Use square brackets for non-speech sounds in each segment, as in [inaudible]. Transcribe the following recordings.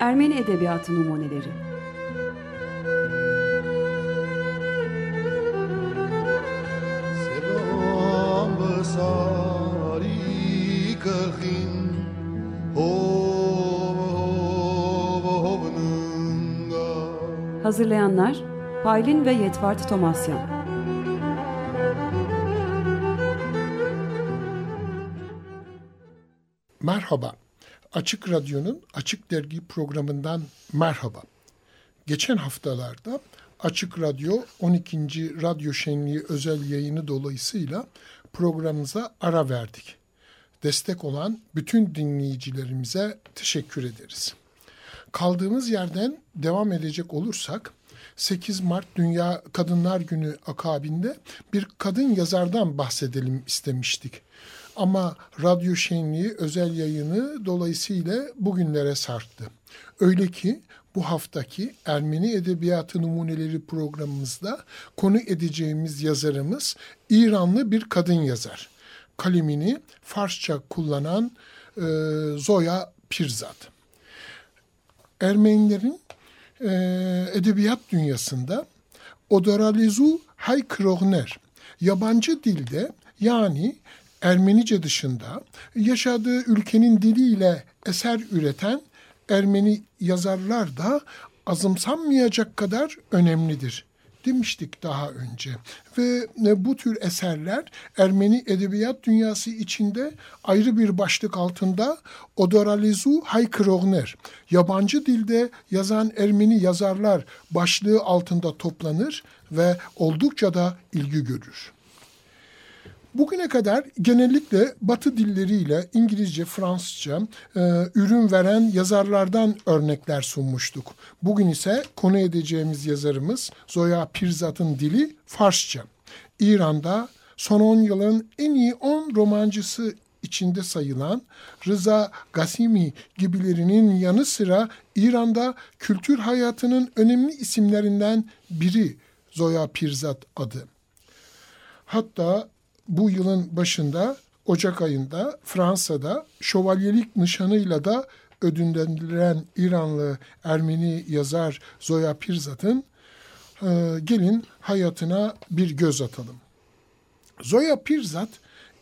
Ermeni Edebiyatı Numuneleri. Hazırlayanlar Paylin ve Yetvart Tomasyan Merhaba. Açık Radyo'nun Açık Dergi programından merhaba. Geçen haftalarda Açık Radyo 12. Radyo Şenliği özel yayını dolayısıyla programımıza ara verdik. Destek olan bütün dinleyicilerimize teşekkür ederiz. Kaldığımız yerden devam edecek olursak 8 Mart Dünya Kadınlar Günü akabinde bir kadın yazardan bahsedelim istemiştik. Ama radyo şenliği özel yayını dolayısıyla bugünlere sarktı. Öyle ki bu haftaki Ermeni Edebiyatı Numuneleri programımızda konu edeceğimiz yazarımız İranlı bir kadın yazar. Kalemini Farsça kullanan e, Zoya Pirzad. Ermenilerin e, edebiyat dünyasında Odoralizu Haykrogner yabancı dilde yani Ermenice dışında yaşadığı ülkenin diliyle eser üreten Ermeni yazarlar da azımsanmayacak kadar önemlidir demiştik daha önce. Ve e, bu tür eserler Ermeni edebiyat dünyası içinde ayrı bir başlık altında Odoralizu Haykrogner, yabancı dilde yazan Ermeni yazarlar başlığı altında toplanır ve oldukça da ilgi görür. Bugüne kadar genellikle Batı dilleriyle İngilizce, Fransızca e, ürün veren yazarlardan örnekler sunmuştuk. Bugün ise konu edeceğimiz yazarımız Zoya Pirzat'ın dili Farsça. İran'da son 10 yılın en iyi 10 romancısı içinde sayılan Rıza Gasimi gibilerinin yanı sıra İran'da kültür hayatının önemli isimlerinden biri Zoya Pirzat adı. Hatta bu yılın başında Ocak ayında Fransa'da şövalyelik nişanıyla da ödüllendirilen İranlı Ermeni yazar Zoya Pirzat'ın e, gelin hayatına bir göz atalım. Zoya Pirzat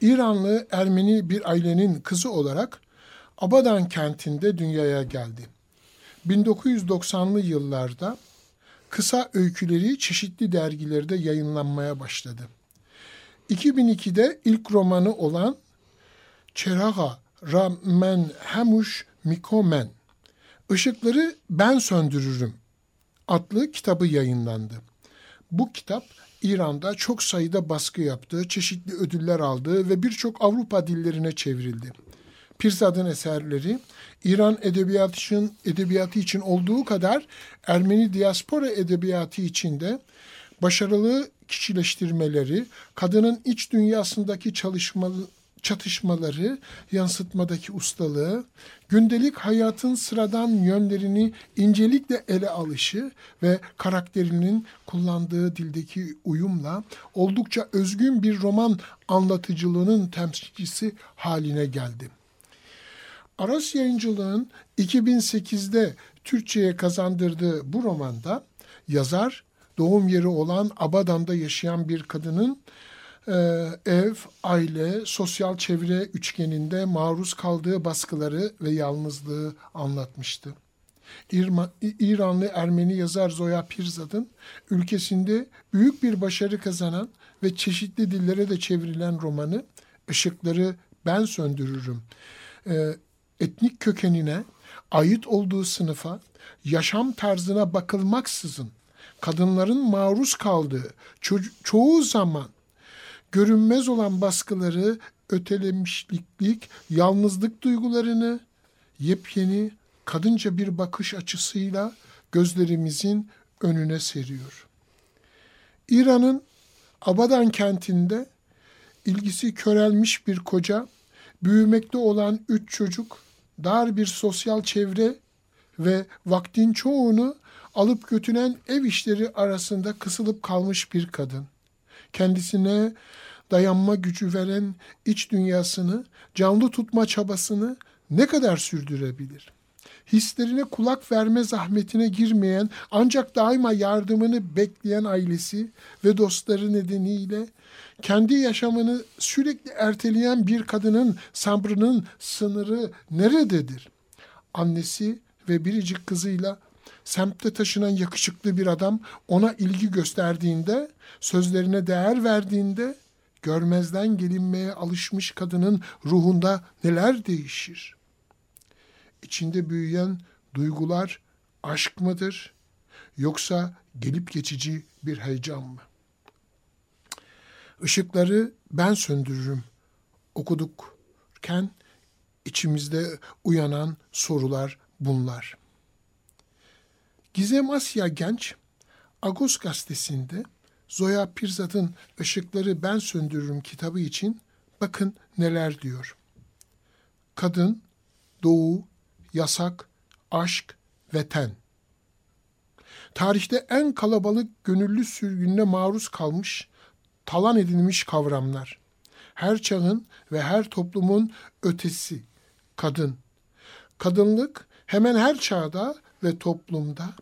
İranlı Ermeni bir ailenin kızı olarak Abadan kentinde dünyaya geldi. 1990'lı yıllarda kısa öyküleri çeşitli dergilerde yayınlanmaya başladı. 2002'de ilk romanı olan Çeraga Ramen Hamuş Mikomen Işıkları Ben Söndürürüm adlı kitabı yayınlandı. Bu kitap İran'da çok sayıda baskı yaptığı, çeşitli ödüller aldığı ve birçok Avrupa dillerine çevrildi. Pirzad'ın eserleri İran edebiyatı için, edebiyatı için olduğu kadar Ermeni diaspora edebiyatı için de başarılı kişileştirmeleri, kadının iç dünyasındaki çalışmalı, çatışmaları, yansıtmadaki ustalığı, gündelik hayatın sıradan yönlerini incelikle ele alışı ve karakterinin kullandığı dildeki uyumla oldukça özgün bir roman anlatıcılığının temsilcisi haline geldi. Aras Yayıncılığın 2008'de Türkçe'ye kazandırdığı bu romanda yazar doğum yeri olan Abadan'da yaşayan bir kadının e, ev, aile, sosyal çevre üçgeninde maruz kaldığı baskıları ve yalnızlığı anlatmıştı. İrma, İranlı Ermeni yazar Zoya Pirzad'ın ülkesinde büyük bir başarı kazanan ve çeşitli dillere de çevrilen romanı Işıkları Ben Söndürürüm. E, etnik kökenine, ait olduğu sınıfa, yaşam tarzına bakılmaksızın kadınların maruz kaldığı ço- çoğu zaman görünmez olan baskıları, ötelemişliklik, yalnızlık duygularını yepyeni kadınca bir bakış açısıyla gözlerimizin önüne seriyor. İran'ın Abadan kentinde ilgisi körelmiş bir koca, büyümekte olan üç çocuk, dar bir sosyal çevre ve vaktin çoğunu alıp götüren ev işleri arasında kısılıp kalmış bir kadın. Kendisine dayanma gücü veren iç dünyasını, canlı tutma çabasını ne kadar sürdürebilir? Hislerine kulak verme zahmetine girmeyen ancak daima yardımını bekleyen ailesi ve dostları nedeniyle kendi yaşamını sürekli erteleyen bir kadının sabrının sınırı nerededir? Annesi ve biricik kızıyla semtte taşınan yakışıklı bir adam ona ilgi gösterdiğinde, sözlerine değer verdiğinde görmezden gelinmeye alışmış kadının ruhunda neler değişir? İçinde büyüyen duygular aşk mıdır yoksa gelip geçici bir heyecan mı? Işıkları ben söndürürüm okudukken içimizde uyanan sorular bunlar. Gizem Asya Genç, Agos gazetesinde Zoya Pirzat'ın Işıkları Ben Söndürürüm kitabı için bakın neler diyor. Kadın, doğu, yasak, aşk ve ten. Tarihte en kalabalık gönüllü sürgününe maruz kalmış, talan edilmiş kavramlar. Her çağın ve her toplumun ötesi, kadın. Kadınlık hemen her çağda ve toplumda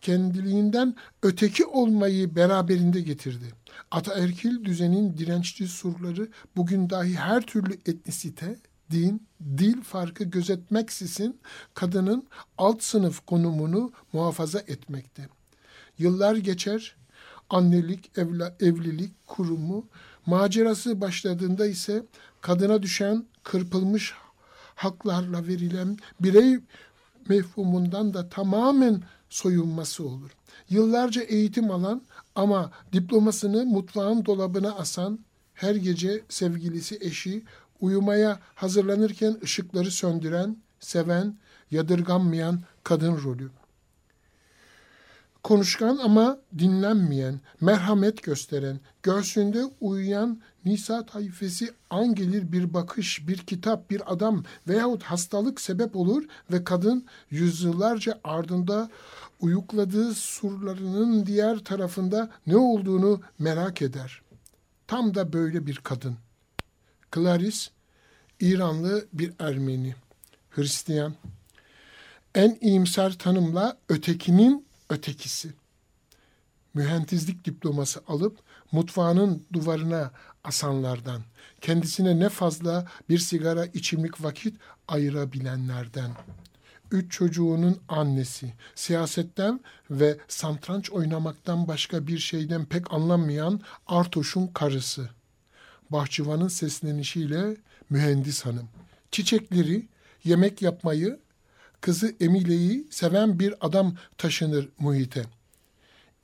kendiliğinden öteki olmayı beraberinde getirdi. Ataerkil düzenin dirençli surları bugün dahi her türlü etnisite, din, dil farkı gözetmeksizin kadının alt sınıf konumunu muhafaza etmekte. Yıllar geçer, annelik, evla, evlilik kurumu, macerası başladığında ise kadına düşen kırpılmış haklarla verilen birey mefhumundan da tamamen soyunması olur. Yıllarca eğitim alan ama diplomasını mutfağın dolabına asan, her gece sevgilisi eşi uyumaya hazırlanırken ışıkları söndüren, seven, yadırganmayan kadın rolü. Konuşkan ama dinlenmeyen, merhamet gösteren, göğsünde uyuyan Nisa tayfesi an gelir bir bakış, bir kitap, bir adam veyahut hastalık sebep olur ve kadın yüzyıllarca ardında uyukladığı surlarının diğer tarafında ne olduğunu merak eder. Tam da böyle bir kadın. Clarice, İranlı bir Ermeni, Hristiyan. En iyimser tanımla ötekinin ötekisi. Mühendislik diploması alıp mutfağının duvarına asanlardan, kendisine ne fazla bir sigara içimlik vakit ayırabilenlerden. Üç çocuğunun annesi, siyasetten ve santranç oynamaktan başka bir şeyden pek anlamayan Artoş'un karısı. Bahçıvanın seslenişiyle mühendis hanım. Çiçekleri, yemek yapmayı, kızı Emile'yi seven bir adam taşınır muhite.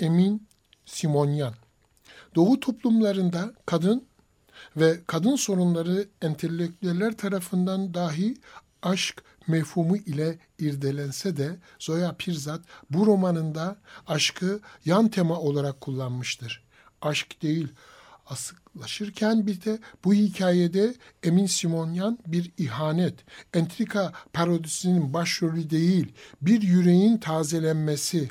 Emin Simonyan. Doğu toplumlarında kadın ve kadın sorunları entelektüeller tarafından dahi aşk mefhumu ile irdelense de Zoya Pirzat bu romanında aşkı yan tema olarak kullanmıştır. Aşk değil, asıklaşırken bir de bu hikayede Emin Simonyan bir ihanet, entrika parodisinin başrolü değil, bir yüreğin tazelenmesi,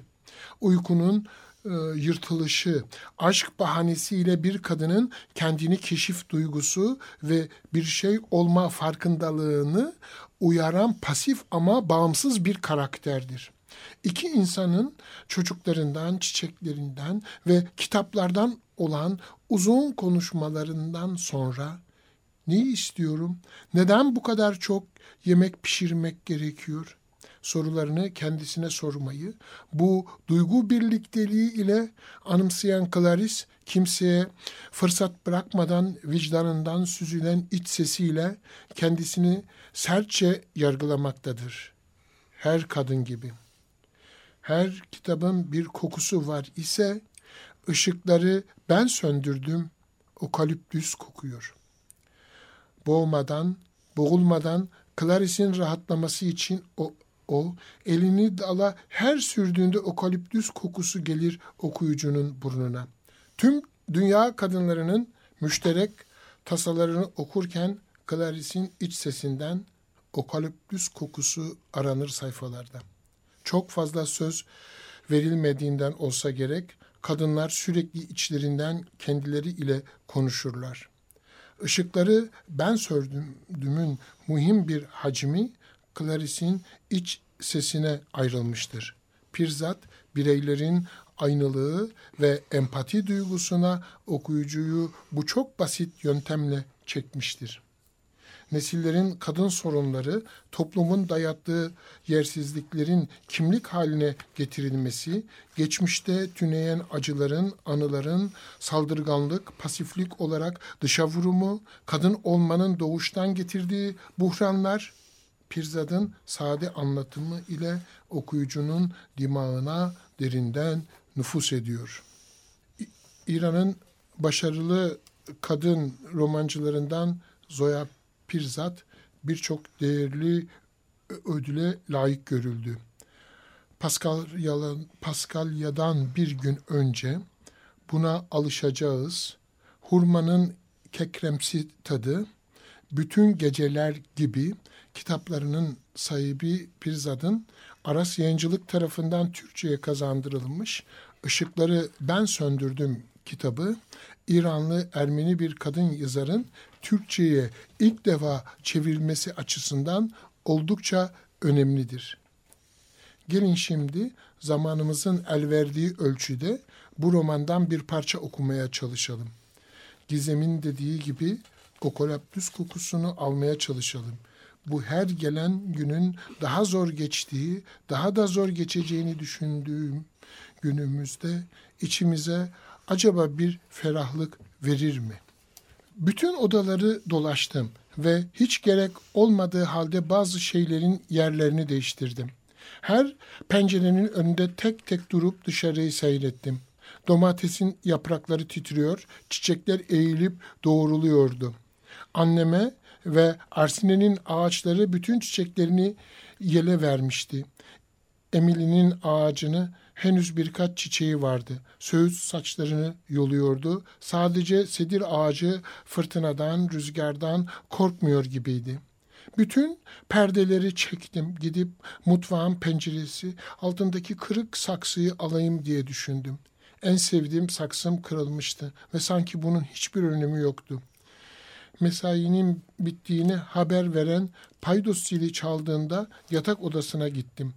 uykunun e, yırtılışı, aşk bahanesiyle bir kadının kendini keşif duygusu ve bir şey olma farkındalığını uyaran pasif ama bağımsız bir karakterdir. İki insanın çocuklarından, çiçeklerinden ve kitaplardan olan uzun konuşmalarından sonra neyi istiyorum, neden bu kadar çok yemek pişirmek gerekiyor sorularını kendisine sormayı, bu duygu birlikteliği ile anımsayan Clarice kimseye fırsat bırakmadan vicdanından süzülen iç sesiyle kendisini sertçe yargılamaktadır. Her kadın gibi. Her kitabın bir kokusu var ise ışıkları ben söndürdüm, okaliptüs kokuyor. Boğmadan, boğulmadan Clarice'in rahatlaması için o, o elini dala her sürdüğünde okaliptüs kokusu gelir okuyucunun burnuna. Tüm dünya kadınlarının müşterek tasalarını okurken Clarice'in iç sesinden okaliptüs kokusu aranır sayfalarda. Çok fazla söz verilmediğinden olsa gerek kadınlar sürekli içlerinden kendileri ile konuşurlar. Işıkları ben sördüğümün muhim bir hacmi Clarice'in iç sesine ayrılmıştır. Pirzat bireylerin aynılığı ve empati duygusuna okuyucuyu bu çok basit yöntemle çekmiştir. Nesillerin kadın sorunları, toplumun dayattığı yersizliklerin kimlik haline getirilmesi, geçmişte tüneyen acıların, anıların saldırganlık, pasiflik olarak dışa vurumu, kadın olmanın doğuştan getirdiği buhranlar, Pirzad'ın sade anlatımı ile okuyucunun dimağına derinden nüfus ediyor. İran'ın başarılı kadın romancılarından Zoya Pirzat birçok değerli ödüle layık görüldü. Paskalya'dan bir gün önce buna alışacağız. Hurmanın kekremsi tadı, bütün geceler gibi kitaplarının sahibi Pirzad'ın Aras Yayıncılık tarafından Türkçe'ye kazandırılmış Işıkları Ben Söndürdüm kitabı İranlı Ermeni bir kadın yazarın Türkçe'ye ilk defa çevrilmesi açısından oldukça önemlidir. Gelin şimdi zamanımızın el verdiği ölçüde bu romandan bir parça okumaya çalışalım. Gizem'in dediği gibi kokolaptüs kokusunu almaya çalışalım. Bu her gelen günün daha zor geçtiği, daha da zor geçeceğini düşündüğüm günümüzde içimize acaba bir ferahlık verir mi? Bütün odaları dolaştım ve hiç gerek olmadığı halde bazı şeylerin yerlerini değiştirdim. Her pencerenin önünde tek tek durup dışarıyı seyrettim. Domatesin yaprakları titriyor, çiçekler eğilip doğruluyordu. Anneme ve Arsine'nin ağaçları bütün çiçeklerini yele vermişti. Emily'nin ağacını henüz birkaç çiçeği vardı. Söğüt saçlarını yoluyordu. Sadece sedir ağacı fırtınadan, rüzgardan korkmuyor gibiydi. Bütün perdeleri çektim. Gidip mutfağın penceresi altındaki kırık saksıyı alayım diye düşündüm. En sevdiğim saksım kırılmıştı ve sanki bunun hiçbir önemi yoktu. Mesainin bittiğini haber veren paydos zili çaldığında yatak odasına gittim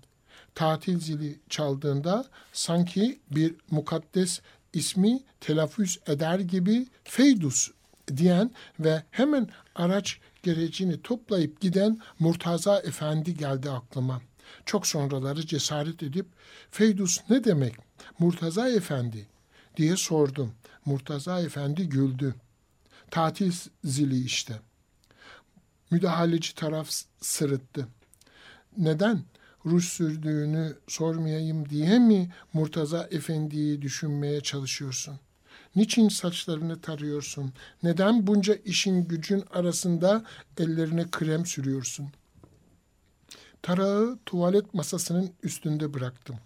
tatil zili çaldığında sanki bir mukaddes ismi telaffuz eder gibi Feydus diyen ve hemen araç gerecini toplayıp giden Murtaza Efendi geldi aklıma. Çok sonraları cesaret edip Feydus ne demek Murtaza Efendi diye sordum. Murtaza Efendi güldü. Tatil zili işte. Müdahaleci taraf sırıttı. Neden? Ruj sürdüğünü sormayayım diye mi Murtaza Efendi'yi düşünmeye çalışıyorsun? Niçin saçlarını tarıyorsun? Neden bunca işin gücün arasında ellerine krem sürüyorsun? Tarağı tuvalet masasının üstünde bıraktım.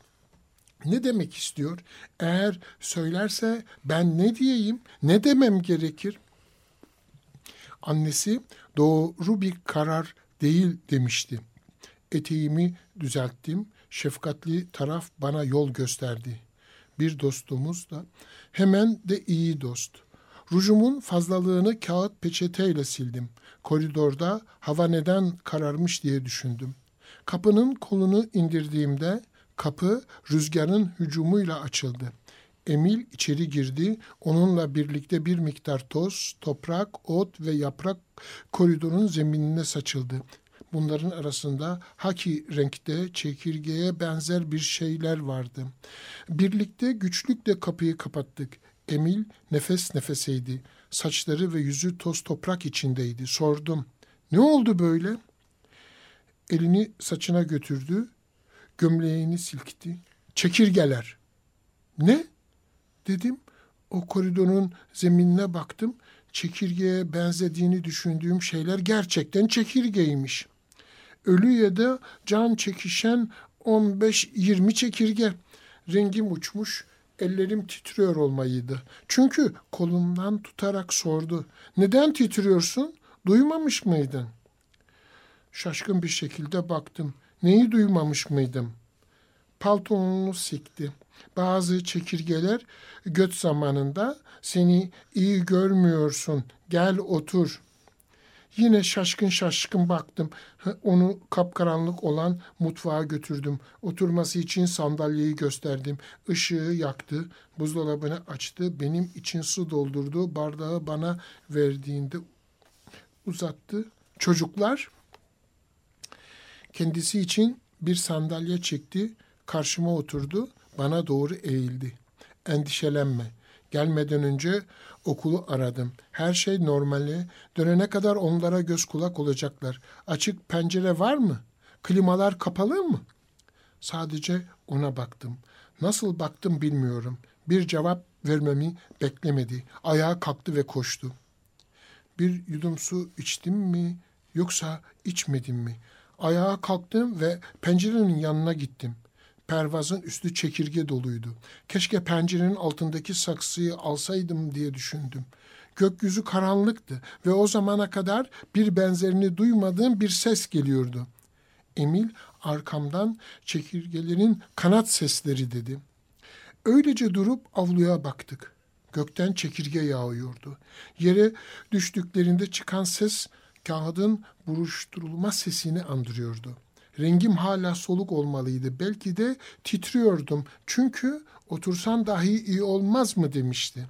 Ne demek istiyor? Eğer söylerse ben ne diyeyim? Ne demem gerekir? Annesi doğru bir karar değil demişti. Eteğimi düzelttim. Şefkatli taraf bana yol gösterdi. Bir dostumuz da hemen de iyi dost. Rujumun fazlalığını kağıt peçeteyle sildim. Koridorda hava neden kararmış diye düşündüm. Kapının kolunu indirdiğimde kapı rüzgarın hücumuyla açıldı. Emil içeri girdi. Onunla birlikte bir miktar toz, toprak, ot ve yaprak koridorun zeminine saçıldı. Bunların arasında haki renkte çekirgeye benzer bir şeyler vardı. Birlikte güçlükle kapıyı kapattık. Emil nefes nefeseydi. Saçları ve yüzü toz toprak içindeydi. Sordum. Ne oldu böyle? Elini saçına götürdü. Gömleğini silkti. Çekirgeler. Ne? Dedim. O koridorun zeminine baktım. Çekirgeye benzediğini düşündüğüm şeyler gerçekten çekirgeymiş ölü ya da can çekişen 15-20 çekirge. Rengim uçmuş, ellerim titriyor olmayıydı. Çünkü kolumdan tutarak sordu. Neden titriyorsun? Duymamış mıydın? Şaşkın bir şekilde baktım. Neyi duymamış mıydım? paltonunu sikti. Bazı çekirgeler göt zamanında seni iyi görmüyorsun gel otur. Yine şaşkın şaşkın baktım. Onu kapkaranlık olan mutfağa götürdüm. Oturması için sandalyeyi gösterdim. Işığı yaktı. Buzdolabını açtı. Benim için su doldurdu. Bardağı bana verdiğinde uzattı. Çocuklar kendisi için bir sandalye çekti. Karşıma oturdu. Bana doğru eğildi. Endişelenme. Gelmeden önce okulu aradım. Her şey normale. Dönene kadar onlara göz kulak olacaklar. Açık pencere var mı? Klimalar kapalı mı? Sadece ona baktım. Nasıl baktım bilmiyorum. Bir cevap vermemi beklemedi. Ayağa kalktı ve koştu. Bir yudum su içtim mi yoksa içmedim mi? Ayağa kalktım ve pencerenin yanına gittim. Pervazın üstü çekirge doluydu. Keşke pencerenin altındaki saksıyı alsaydım diye düşündüm. Gökyüzü karanlıktı ve o zamana kadar bir benzerini duymadığım bir ses geliyordu. Emil arkamdan çekirgelerin kanat sesleri dedi. Öylece durup avluya baktık. Gökten çekirge yağıyordu. Yere düştüklerinde çıkan ses kağıdın buruşturulma sesini andırıyordu. Rengim hala soluk olmalıydı. Belki de titriyordum. Çünkü otursan dahi iyi olmaz mı demişti.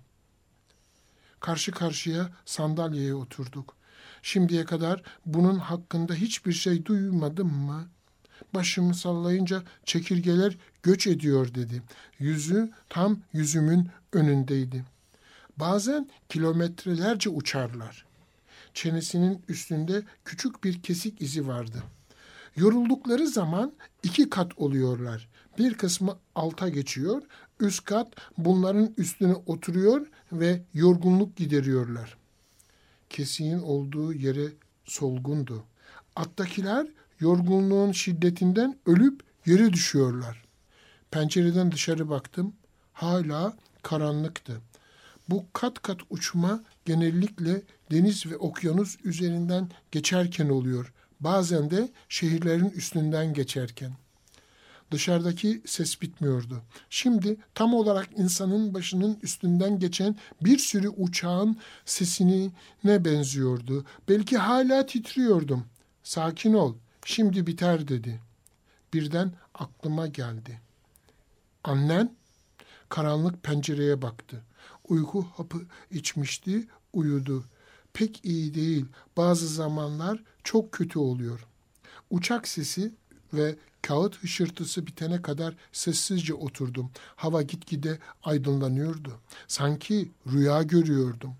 Karşı karşıya sandalyeye oturduk. Şimdiye kadar bunun hakkında hiçbir şey duymadım mı? Başımı sallayınca çekirgeler göç ediyor dedi. Yüzü tam yüzümün önündeydi. Bazen kilometrelerce uçarlar. Çenesinin üstünde küçük bir kesik izi vardı. Yoruldukları zaman iki kat oluyorlar. Bir kısmı alta geçiyor, üst kat bunların üstüne oturuyor ve yorgunluk gideriyorlar. Kesiğin olduğu yere solgundu. Attakiler yorgunluğun şiddetinden ölüp yere düşüyorlar. Pencereden dışarı baktım. Hala karanlıktı. Bu kat kat uçma genellikle deniz ve okyanus üzerinden geçerken oluyor. Bazen de şehirlerin üstünden geçerken. Dışarıdaki ses bitmiyordu. Şimdi tam olarak insanın başının üstünden geçen bir sürü uçağın sesini ne benziyordu. Belki hala titriyordum. Sakin ol, şimdi biter dedi. Birden aklıma geldi. Annen karanlık pencereye baktı. Uyku hapı içmişti, uyudu. Pek iyi değil. Bazı zamanlar çok kötü oluyor. Uçak sesi ve kağıt hışırtısı bitene kadar sessizce oturdum. Hava gitgide aydınlanıyordu. Sanki rüya görüyordum.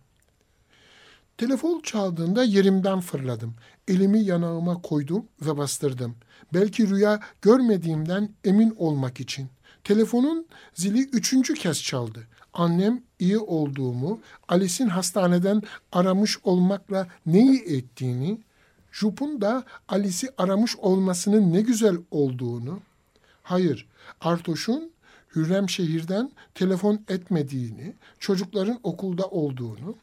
Telefon çaldığında yerimden fırladım. Elimi yanağıma koydum ve bastırdım. Belki rüya görmediğimden emin olmak için. Telefonun zili üçüncü kez çaldı. Annem iyi olduğumu, Alice'in hastaneden aramış olmakla neyi ettiğini, Jup'un da Alice'i aramış olmasının ne güzel olduğunu, hayır Artoş'un Hürrem şehirden telefon etmediğini, çocukların okulda olduğunu,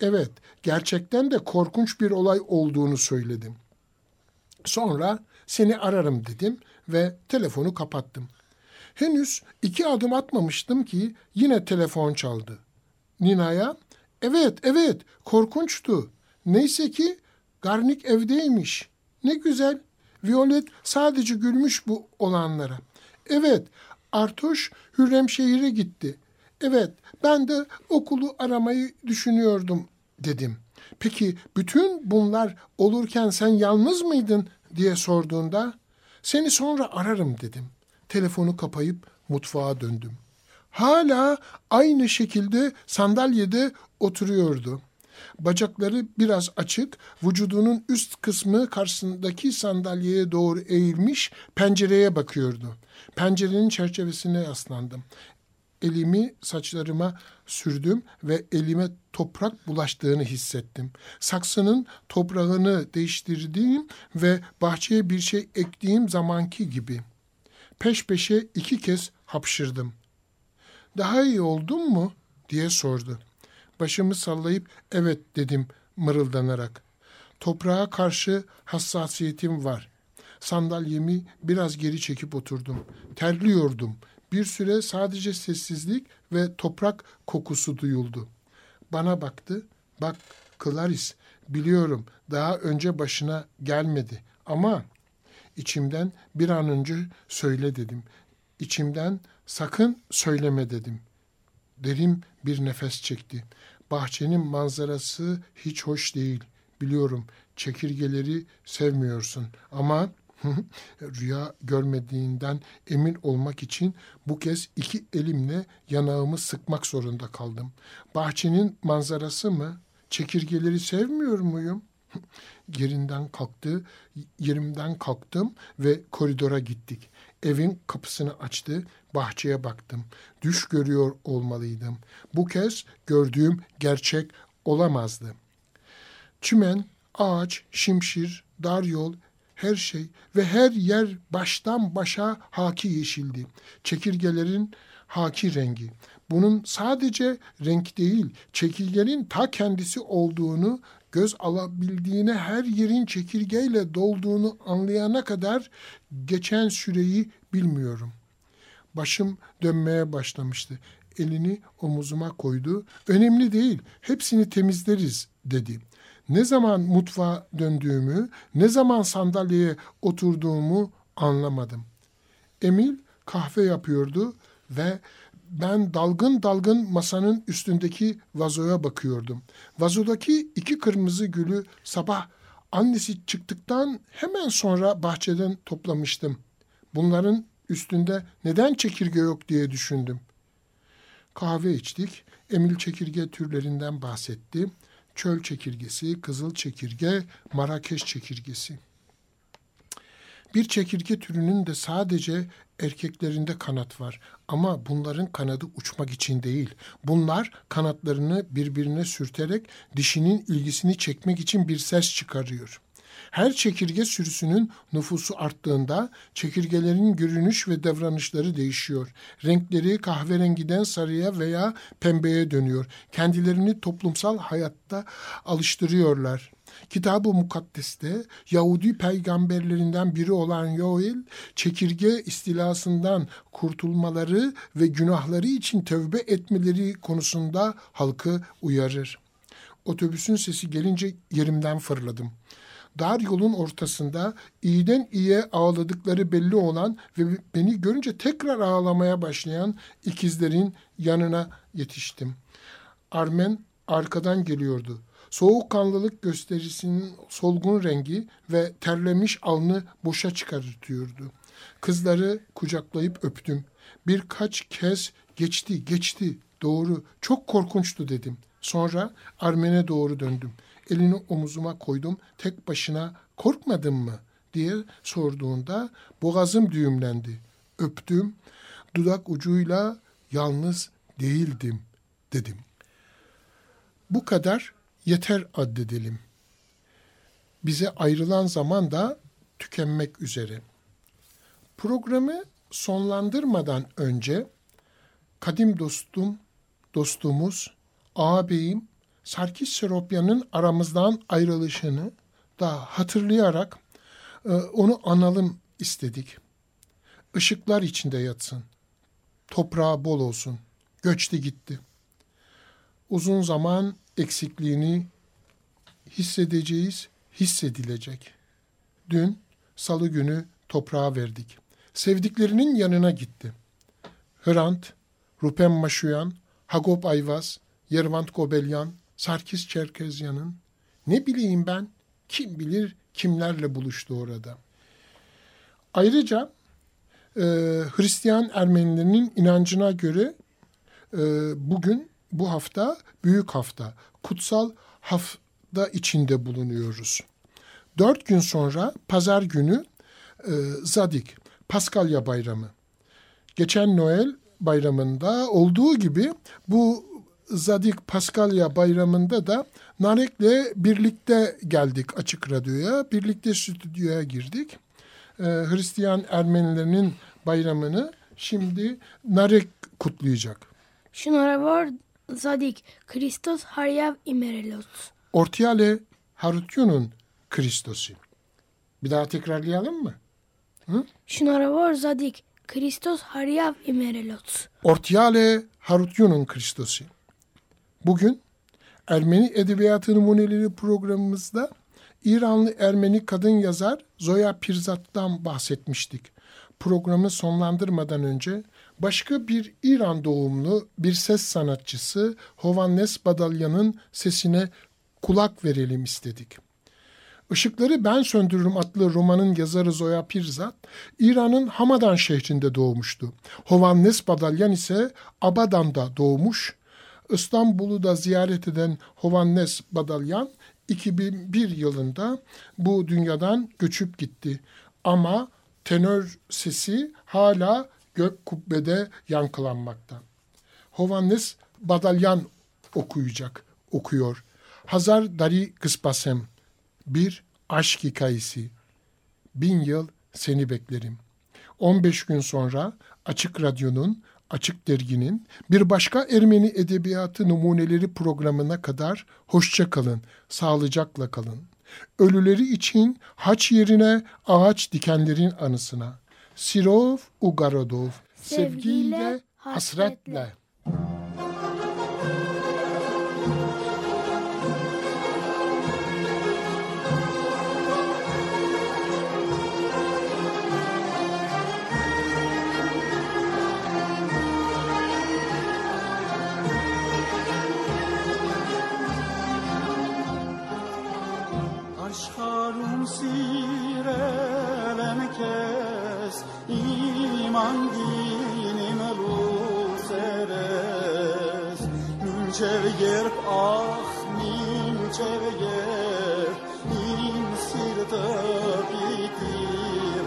evet gerçekten de korkunç bir olay olduğunu söyledim. Sonra seni ararım dedim ve telefonu kapattım. Henüz iki adım atmamıştım ki yine telefon çaldı. Nina'ya, evet evet korkunçtu. Neyse ki Garnik evdeymiş. Ne güzel. Violet sadece gülmüş bu olanlara. Evet, Artoş Hürrem şehire gitti. Evet, ben de okulu aramayı düşünüyordum dedim. Peki bütün bunlar olurken sen yalnız mıydın diye sorduğunda seni sonra ararım dedim. Telefonu kapayıp mutfağa döndüm. Hala aynı şekilde sandalyede oturuyordu. Bacakları biraz açık, vücudunun üst kısmı karşısındaki sandalyeye doğru eğilmiş, pencereye bakıyordu. Pencerenin çerçevesine yaslandım. Elimi saçlarıma sürdüm ve elime toprak bulaştığını hissettim. Saksının toprağını değiştirdiğim ve bahçeye bir şey ektiğim zamanki gibi. Peş peşe iki kez hapşırdım. Daha iyi oldun mu? diye sordu. Başımı sallayıp evet dedim mırıldanarak. Toprağa karşı hassasiyetim var. Sandalyemi biraz geri çekip oturdum. Terliyordum. Bir süre sadece sessizlik ve toprak kokusu duyuldu. Bana baktı. Bak Clarice biliyorum daha önce başına gelmedi ama içimden bir an önce söyle dedim. İçimden sakın söyleme dedim. Derin bir nefes çekti. Bahçenin manzarası hiç hoş değil. Biliyorum çekirgeleri sevmiyorsun ama [laughs] rüya görmediğinden emin olmak için bu kez iki elimle yanağımı sıkmak zorunda kaldım. Bahçenin manzarası mı? Çekirgeleri sevmiyor muyum? Yerinden kalktı, yerimden kalktım ve koridora gittik. Evin kapısını açtı, bahçeye baktım. Düş görüyor olmalıydım. Bu kez gördüğüm gerçek olamazdı. Çimen, ağaç, şimşir, dar yol, her şey ve her yer baştan başa haki yeşildi. Çekirgelerin haki rengi. Bunun sadece renk değil, çekirgenin ta kendisi olduğunu, göz alabildiğine her yerin çekirgeyle dolduğunu anlayana kadar geçen süreyi bilmiyorum. Başım dönmeye başlamıştı. Elini omuzuma koydu. Önemli değil, hepsini temizleriz dedi. Ne zaman mutfağa döndüğümü, ne zaman sandalyeye oturduğumu anlamadım. Emil kahve yapıyordu ve ben dalgın dalgın masanın üstündeki vazoya bakıyordum. Vazodaki iki kırmızı gülü sabah annesi çıktıktan hemen sonra bahçeden toplamıştım. Bunların üstünde neden çekirge yok diye düşündüm. Kahve içtik. Emil çekirge türlerinden bahsetti. Çöl çekirgesi, kızıl çekirge, Marrakeş çekirgesi. Bir çekirge türünün de sadece erkeklerinde kanat var. Ama bunların kanadı uçmak için değil. Bunlar kanatlarını birbirine sürterek dişinin ilgisini çekmek için bir ses çıkarıyor. Her çekirge sürüsünün nüfusu arttığında çekirgelerin görünüş ve davranışları değişiyor. Renkleri kahverengiden sarıya veya pembeye dönüyor. Kendilerini toplumsal hayatta alıştırıyorlar. Kitab-ı Mukaddes'te Yahudi peygamberlerinden biri olan Yoel, çekirge istilasından kurtulmaları ve günahları için tövbe etmeleri konusunda halkı uyarır. Otobüsün sesi gelince yerimden fırladım dar yolun ortasında iyiden iyiye ağladıkları belli olan ve beni görünce tekrar ağlamaya başlayan ikizlerin yanına yetiştim. Armen arkadan geliyordu. Soğukkanlılık gösterisinin solgun rengi ve terlemiş alnı boşa çıkartıyordu. Kızları kucaklayıp öptüm. Birkaç kez geçti, geçti, doğru, çok korkunçtu dedim. Sonra Armen'e doğru döndüm elini omuzuma koydum. Tek başına korkmadın mı diye sorduğunda boğazım düğümlendi. Öptüm. Dudak ucuyla yalnız değildim dedim. Bu kadar yeter addedelim. Bize ayrılan zaman da tükenmek üzere. Programı sonlandırmadan önce kadim dostum, dostumuz, ağabeyim Sarkis Seropya'nın aramızdan ayrılışını da hatırlayarak e, onu analım istedik. Işıklar içinde yatsın. Toprağı bol olsun. Göçtü gitti. Uzun zaman eksikliğini hissedeceğiz, hissedilecek. Dün salı günü toprağa verdik. Sevdiklerinin yanına gitti. Hrant, Rupem Maşuyan, Hagop Ayvaz, Yervant Gobelyan, Sarkis Çerkezyan'ın ne bileyim ben kim bilir kimlerle buluştu orada. Ayrıca e, Hristiyan Ermenilerinin inancına göre e, bugün bu hafta büyük hafta, kutsal hafta içinde bulunuyoruz. Dört gün sonra pazar günü e, Zadik, Paskalya bayramı. Geçen Noel bayramında olduğu gibi bu Zadik Paskalya bayramında da Narek'le birlikte geldik Açık Radyo'ya. Birlikte stüdyoya girdik. Ee, Hristiyan Ermenilerinin bayramını şimdi Narek kutlayacak. Şunlara var Zadik Kristos Haryav İmerelos. Ortiale Harutyon'un Kristosi. Bir daha tekrarlayalım mı? Şunara zadik Kristos haryav imerelots. Ortiale Harutyon'un Kristosi. Bugün Ermeni Edebiyatı Numuneleri programımızda İranlı Ermeni kadın yazar Zoya Pirzat'tan bahsetmiştik. Programı sonlandırmadan önce başka bir İran doğumlu bir ses sanatçısı Hovannes Badalyan'ın sesine kulak verelim istedik. Işıkları Ben Söndürürüm adlı romanın yazarı Zoya Pirzat, İran'ın Hamadan şehrinde doğmuştu. Hovannes Badalyan ise Abadan'da doğmuş. İstanbul'u da ziyaret eden Hovannes Badalyan 2001 yılında bu dünyadan göçüp gitti. Ama tenör sesi hala gök kubbede yankılanmakta. Hovannes Badalyan okuyacak, okuyor. Hazar Dari Kıspasem bir aşk hikayesi. Bin yıl seni beklerim. 15 gün sonra Açık Radyo'nun, Açık Dergi'nin bir başka Ermeni Edebiyatı Numuneleri programına kadar hoşça kalın, sağlıcakla kalın. Ölüleri için haç yerine ağaç dikenlerin anısına. Sirov Ugarodov, sevgiyle, sevgiyle hasretle. Hasretle. çevger ah min çevger in sirta piti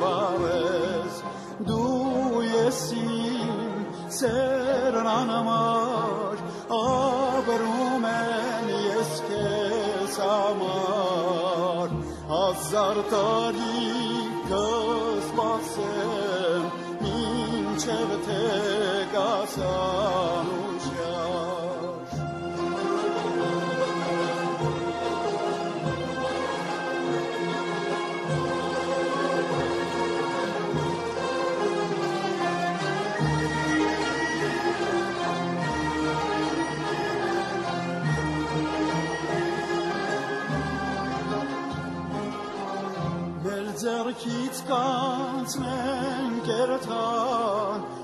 vares. Du yesim seranamar abrumen yeske samar. Hazar tarik زرکیت کانت من گرتان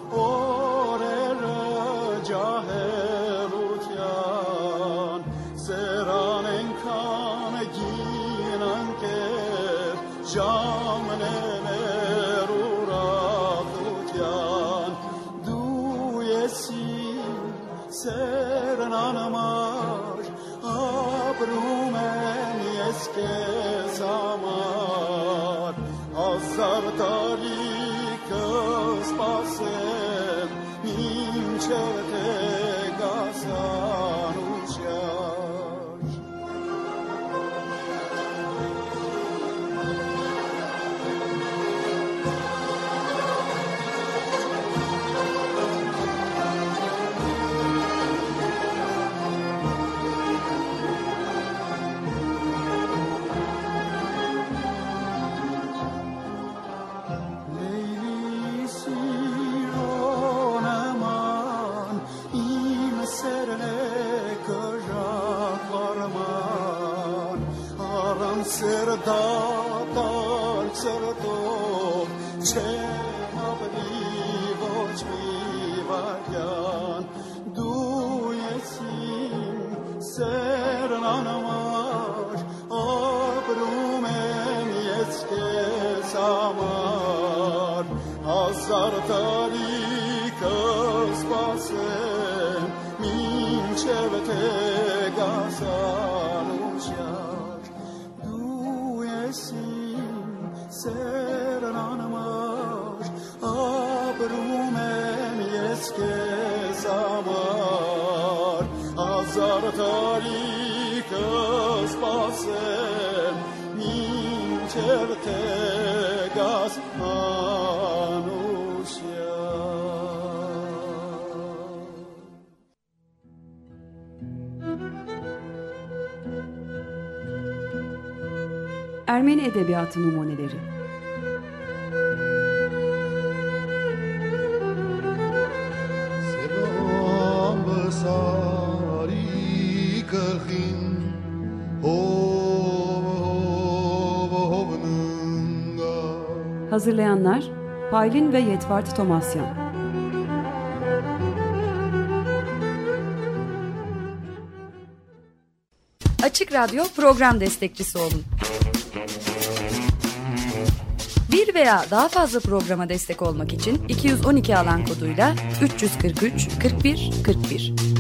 ξέρετε τα ξέρετε σε ένα παιδί βαριά. طريق سباسم من شرط غاز Ermeni Edebiyatı Numuneleri. Sebeom Hazırlayanlar Paylin ve Yetvart Tomasyan Açık Radyo program destekçisi olun. Bir veya daha fazla programa destek olmak için 212 alan koduyla 343 41 41.